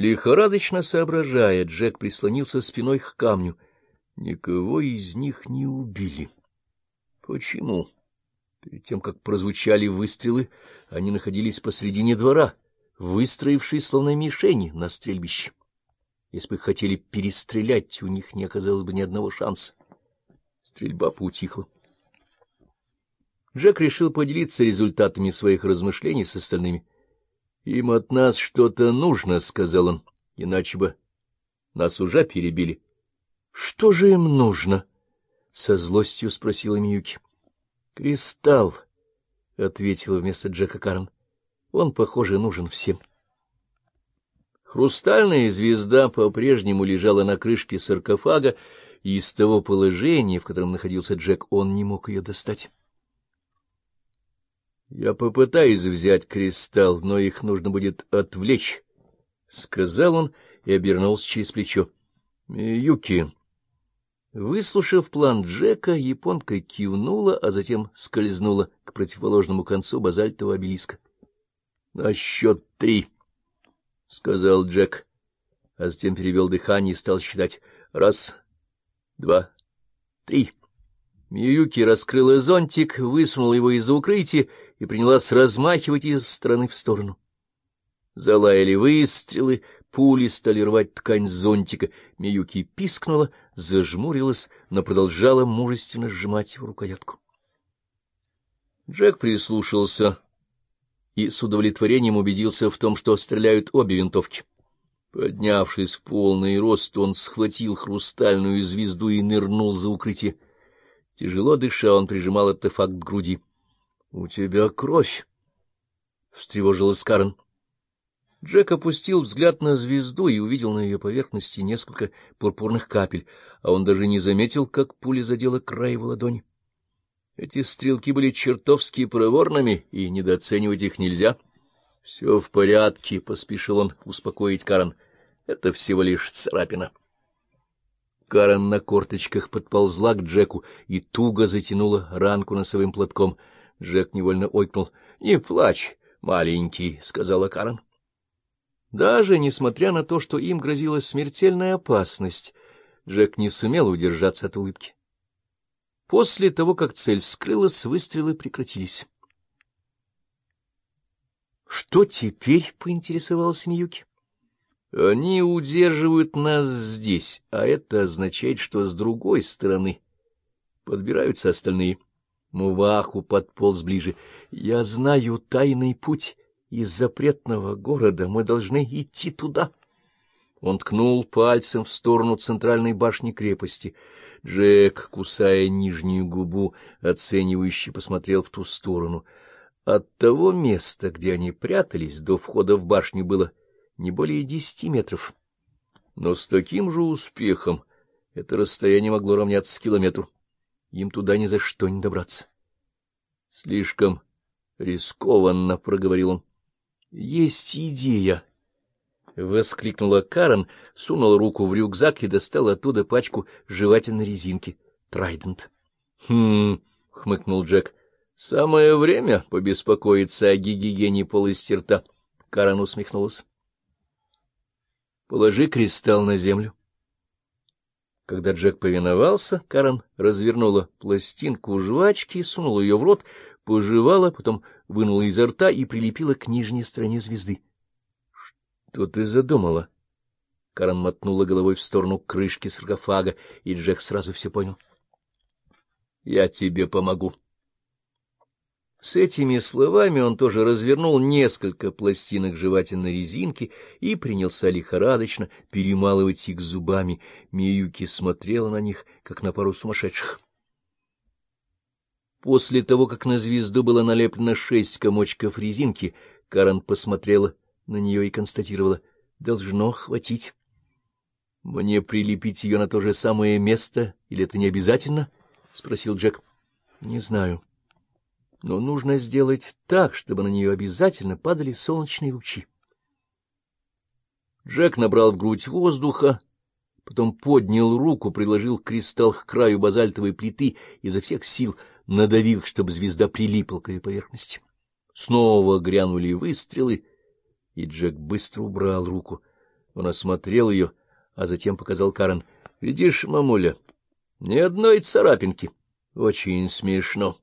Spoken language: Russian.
Лихорадочно соображая, Джек прислонился спиной к камню. Никого из них не убили. Почему? Перед тем, как прозвучали выстрелы, они находились посредине двора, выстроившись словно мишени на стрельбище. Если бы хотели перестрелять, у них не оказалось бы ни одного шанса. Стрельба поутихла. Джек решил поделиться результатами своих размышлений с остальными. — Им от нас что-то нужно, — сказал он, — иначе бы нас уже перебили. — Что же им нужно? — со злостью спросила Миюки. — Кристалл, — ответила вместо Джека Карн. — Он, похоже, нужен всем. Хрустальная звезда по-прежнему лежала на крышке саркофага, и из того положения, в котором находился Джек, он не мог ее достать. — Я попытаюсь взять кристалл, но их нужно будет отвлечь, — сказал он и обернулся через плечо. — Юки. Выслушав план Джека, японка кивнула, а затем скользнула к противоположному концу базальтового обелиска. — На счет три, — сказал Джек, а затем перевел дыхание и стал считать. — Раз, два, три. Миюки раскрыла зонтик, высунула его из-за укрытия и принялась размахивать из стороны в сторону. Залаяли выстрелы, пули стали рвать ткань зонтика. Миюки пискнула, зажмурилась, но продолжала мужественно сжимать его рукоятку. Джек прислушался и с удовлетворением убедился в том, что стреляют обе винтовки. Поднявшись в полный рост, он схватил хрустальную звезду и нырнул за укрытие. Тяжело дыша, он прижимал артефакт к груди. — У тебя кровь! — встревожилась Карен. Джек опустил взгляд на звезду и увидел на ее поверхности несколько пурпурных капель, а он даже не заметил, как пуля задела край его ладони. Эти стрелки были чертовски проворными, и недооценивать их нельзя. —— Все в порядке, — поспешил он успокоить Карен. — Это всего лишь царапина. Карен на корточках подползла к Джеку и туго затянула ранку носовым платком. Джек невольно ойкнул. — Не плачь, маленький, — сказала Карен. Даже несмотря на то, что им грозила смертельная опасность, Джек не сумел удержаться от улыбки. После того, как цель скрылась, выстрелы прекратились. Что теперь? — поинтересовался Миюки. — Они удерживают нас здесь, а это означает, что с другой стороны подбираются остальные. Муваху подполз ближе. — Я знаю тайный путь из запретного города. Мы должны идти туда. Он ткнул пальцем в сторону центральной башни крепости. Джек, кусая нижнюю губу, оценивающе посмотрел в ту сторону — от того места, где они прятались, до входа в башню было не более десяти метров. Но с таким же успехом это расстояние могло равняться километру. Им туда ни за что не добраться. — Слишком рискованно, — проговорил он. — Есть идея. — воскликнула Карен, сунула руку в рюкзак и достала оттуда пачку жевательной резинки. Трайдент. — Хм, — хмыкнул Джек, Самое время побеспокоиться о гигиене полости рта. Карен усмехнулась. Положи кристалл на землю. Когда Джек повиновался, Карен развернула пластинку жвачки, сунула ее в рот, пожевала, потом вынула изо рта и прилепила к нижней стороне звезды. — Что ты задумала? Карен мотнула головой в сторону крышки саркофага, и Джек сразу все понял. — Я тебе помогу. С этими словами он тоже развернул несколько пластинок жевательной резинки и принялся лихорадочно перемалывать их зубами. Миюки смотрела на них, как на пару сумасшедших. После того, как на звезду было налеплено шесть комочков резинки, Карен посмотрела на нее и констатировала — должно хватить. — Мне прилепить ее на то же самое место, или это не обязательно? — спросил Джек. — Не знаю. — но нужно сделать так, чтобы на нее обязательно падали солнечные лучи. Джек набрал в грудь воздуха, потом поднял руку, приложил кристалл к краю базальтовой плиты и изо всех сил надавил, чтобы звезда прилипла к ее поверхности. Снова грянули выстрелы, и Джек быстро убрал руку. Он осмотрел ее, а затем показал Карен. — Видишь, мамуля, ни одной царапинки. Очень смешно.